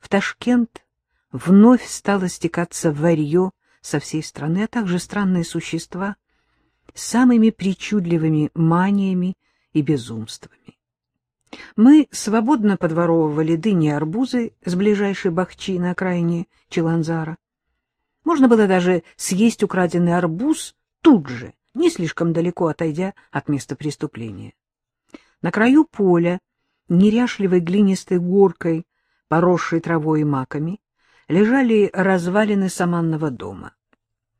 в Ташкент вновь стало стекаться варье со всей страны, а также странные существа с самыми причудливыми маниями и безумствами. Мы свободно подворовывали дыни и арбузы с ближайшей бахчи на окраине Челанзара. Можно было даже съесть украденный арбуз тут же, не слишком далеко отойдя от места преступления. На краю поля, неряшливой глинистой горкой, поросшей травой и маками, лежали развалины саманного дома.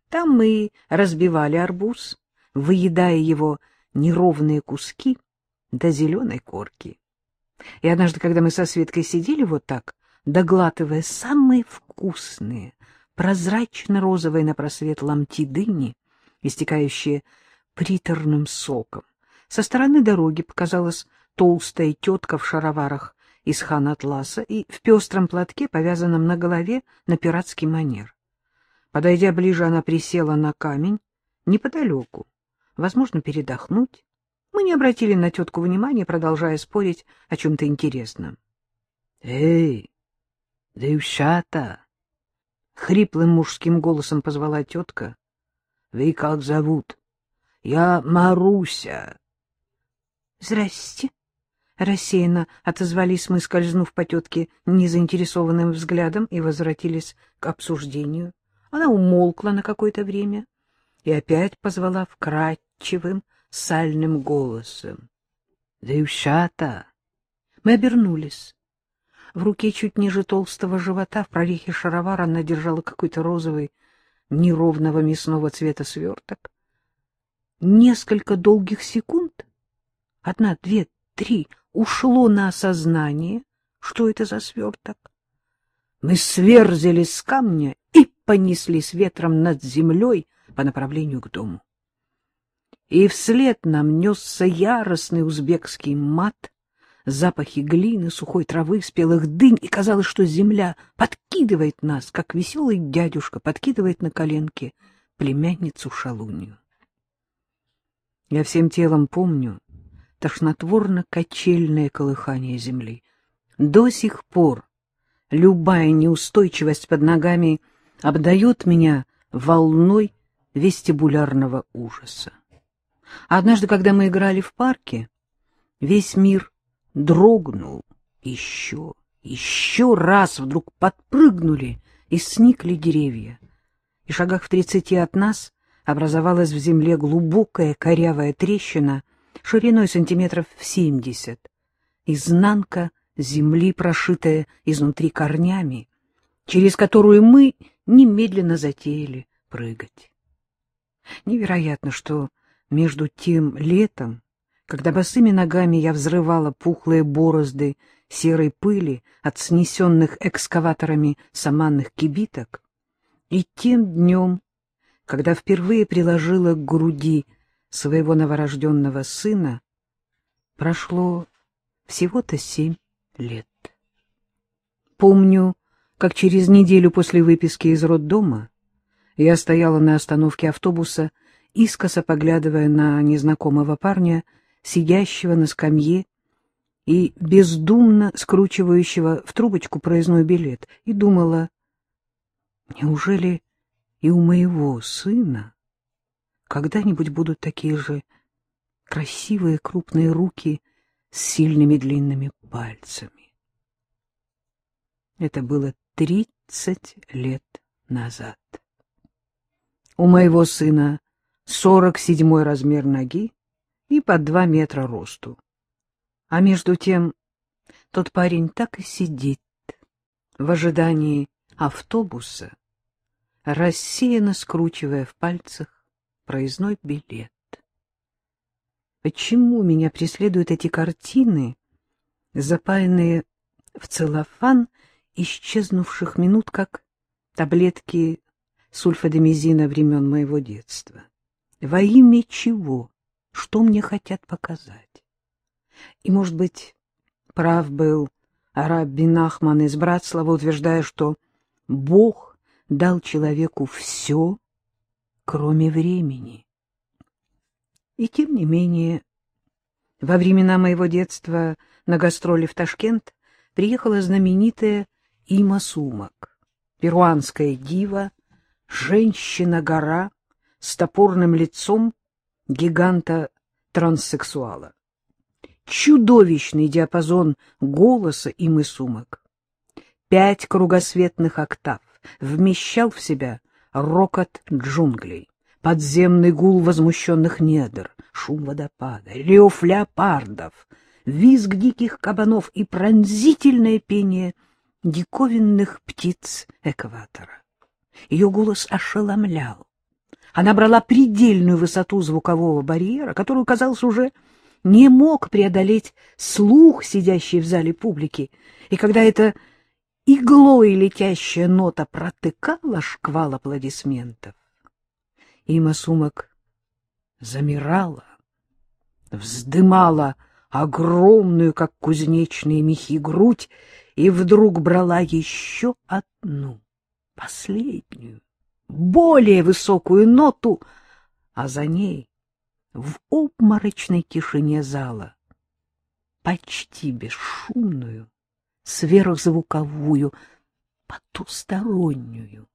Там мы разбивали арбуз, выедая его неровные куски до зеленой корки. И однажды, когда мы со Светкой сидели вот так, доглатывая самые вкусные, прозрачно-розовые на просвет ломти дыни, истекающие приторным соком, со стороны дороги показалась толстая тетка в шароварах из хан-атласа и в пестром платке, повязанном на голове на пиратский манер. Подойдя ближе, она присела на камень неподалеку, возможно, передохнуть. Мы не обратили на тетку внимания, продолжая спорить о чем-то интересном. — Эй, девчата! — хриплым мужским голосом позвала тетка. — Вы как зовут? — Я Маруся. — Здрасте. Рассеянно отозвались мы, скользнув по тетке незаинтересованным взглядом, и возвратились к обсуждению. Она умолкла на какое-то время и опять позвала вкрадчивым, сальным голосом. — Девчата! Мы обернулись. В руке чуть ниже толстого живота в прорехе шаровара она держала какой-то розовый, неровного мясного цвета сверток. Несколько долгих секунд, одна, две, три, ушло на осознание, что это за сверток. Мы сверзились с камня и понеслись ветром над землей по направлению к дому. И вслед нам несся яростный узбекский мат, запахи глины, сухой травы, спелых дынь, и казалось, что земля подкидывает нас, как веселый дядюшка подкидывает на коленке племянницу шалунью. Я всем телом помню, тошнотворно-качельное колыхание земли. До сих пор любая неустойчивость под ногами обдает меня волной вестибулярного ужаса. Однажды, когда мы играли в парке, весь мир дрогнул еще, еще раз вдруг подпрыгнули и сникли деревья, и шагах в тридцати от нас образовалась в земле глубокая корявая трещина — шириной сантиметров в семьдесят, изнанка земли, прошитая изнутри корнями, через которую мы немедленно затеяли прыгать. Невероятно, что между тем летом, когда босыми ногами я взрывала пухлые борозды серой пыли от снесенных экскаваторами саманных кибиток, и тем днем, когда впервые приложила к груди своего новорожденного сына прошло всего-то семь лет. Помню, как через неделю после выписки из роддома я стояла на остановке автобуса, искоса поглядывая на незнакомого парня, сидящего на скамье и бездумно скручивающего в трубочку проездной билет, и думала, неужели и у моего сына когда-нибудь будут такие же красивые крупные руки с сильными длинными пальцами. Это было тридцать лет назад. У моего сына сорок седьмой размер ноги и под два метра росту. А между тем тот парень так и сидит в ожидании автобуса, рассеянно скручивая в пальцах проездной билет. Почему меня преследуют эти картины, запаянные в целлофан исчезнувших минут, как таблетки сульфадемизина времен моего детства? Во имя чего? Что мне хотят показать? И, может быть, прав был араб бин Ахман из Братслава, утверждая, что Бог дал человеку все, кроме времени. И тем не менее, во времена моего детства на гастроли в Ташкент приехала знаменитая Има Сумак, перуанская дива, женщина-гора с топорным лицом гиганта-транссексуала. Чудовищный диапазон голоса Имы Сумак. Пять кругосветных октав вмещал в себя рокот джунглей, подземный гул возмущенных недр, шум водопада, рев леопардов, визг диких кабанов и пронзительное пение диковинных птиц экватора. Ее голос ошеломлял. Она брала предельную высоту звукового барьера, которую, казалось, уже не мог преодолеть слух, сидящий в зале публики. И когда эта иглой летящая нота протыкала шквал аплодисментов, Има Сумок замирала, вздымала огромную, как кузнечные мехи, грудь и вдруг брала еще одну, последнюю, более высокую ноту, а за ней в обморочной тишине зала, почти бесшумную, сверхзвуковую, потустороннюю.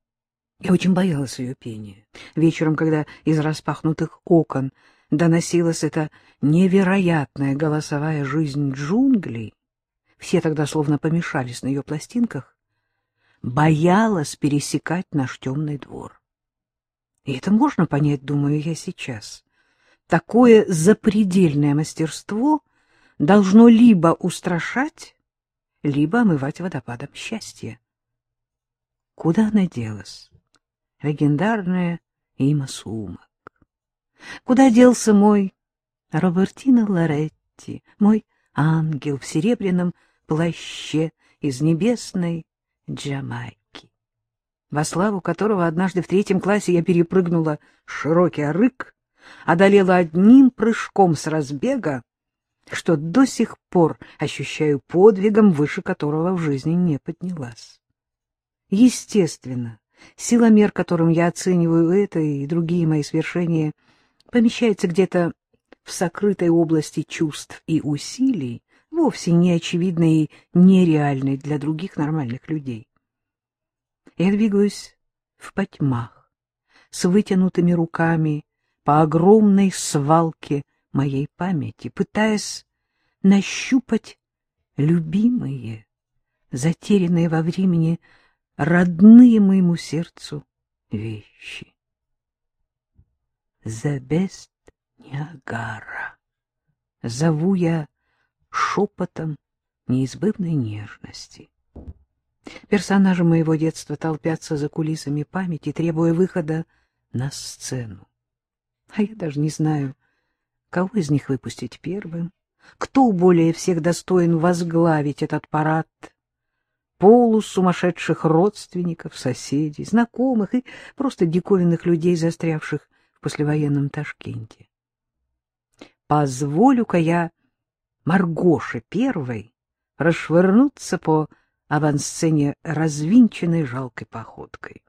Я очень боялась ее пения. Вечером, когда из распахнутых окон доносилась эта невероятная голосовая жизнь джунглей, все тогда словно помешались на ее пластинках, боялась пересекать наш темный двор. И это можно понять, думаю я сейчас. Такое запредельное мастерство должно либо устрашать, либо омывать водопадом счастья. Куда она делась? Легендарная Има Сумак. Куда делся мой Робертино Лоретти, мой ангел в серебряном плаще из небесной Джамайки, во славу которого однажды в третьем классе я перепрыгнула широкий арык, одолела одним прыжком с разбега, что до сих пор ощущаю подвигом, выше которого в жизни не поднялась. Естественно, силомер, которым я оцениваю это и другие мои свершения, помещается где-то в сокрытой области чувств и усилий, вовсе не очевидной и нереальной для других нормальных людей. Я двигаюсь в потьмах, с вытянутыми руками по огромной свалке моей памяти, пытаясь нащупать любимые, затерянные во времени, родные моему сердцу вещи. Best Ниагара. Зову я шепотом неизбывной нежности. Персонажи моего детства толпятся за кулисами памяти, требуя выхода на сцену. А я даже не знаю, кого из них выпустить первым, кто более всех достоин возглавить этот парад полусумасшедших родственников, соседей, знакомых и просто диковинных людей, застрявших в послевоенном Ташкенте. Позволю-ка я Маргоше первой расшвырнуться по авансцене развинченной жалкой походкой.